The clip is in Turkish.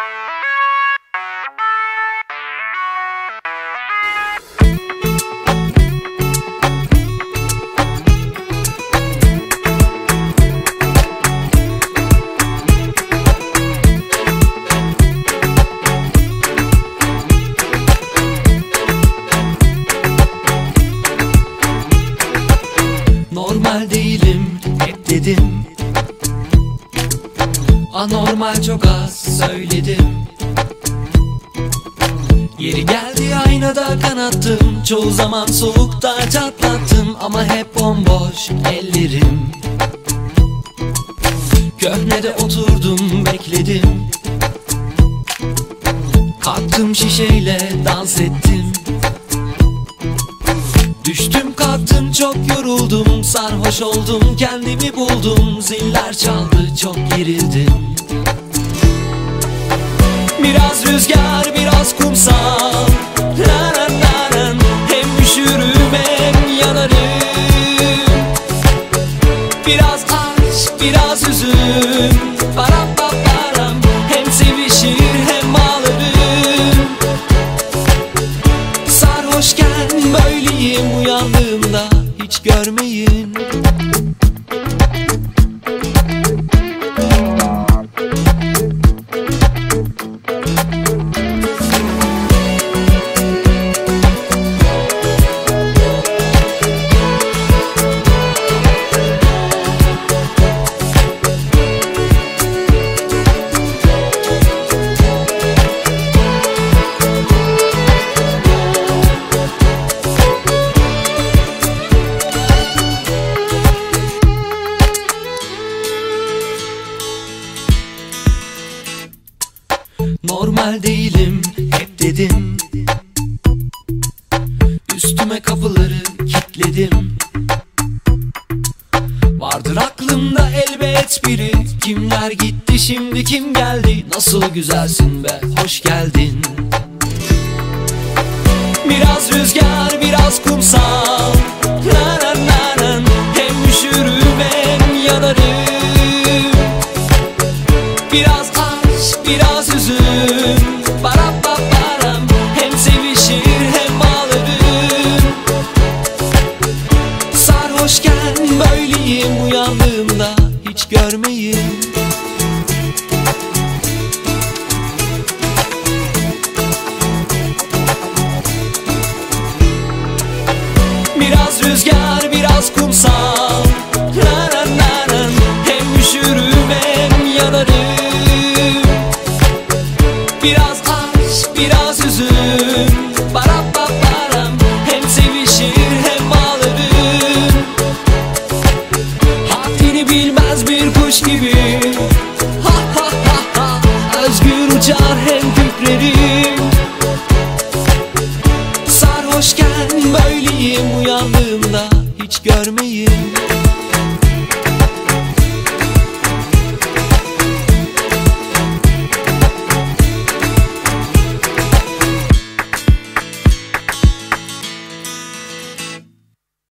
Normal Anormal çok az söyledim. Yeri geldi aynada kanattım. Çoğu zaman soğukta çatlattım. Ama hep bomboş ellerim. Köhnede oturdum bekledim. Kalktım şişeyle dans ettim. Düştüm kalktım çok yoruldum. Sarhoş oldum kendimi buldum. Ziller çaldı çok gerildim Biraz rüzgar biraz kumsal. La la la la. Hem üşürüm hem yanarım. Biraz aşk biraz üzüm. Param pa param. Hem sevişir hem ağlarım. Sarhoşken böyleyim uyandığımda hiç görmeyin Normal değilim hep dedim. Üstüme kapıları kilitledim. Vardır aklımda elbet biri. Kimler gitti şimdi kim geldi? Nasıl güzelsin be hoş geldin. Biraz rüzgar biraz kumsal. la biraz üzüm. Para pa param Hem sevişir hem ağlarım. Sarhoşken böyleyim uyandığımda hiç görmeyin Biraz rüzgar biraz üzüm Para Hem sevişir hem ağlarım Haddini bilmez bir kuş gibi. Ha ha ha ha. Özgür hem kükrerim Sarhoşken böyleyim uyandığımda hiç görmeyin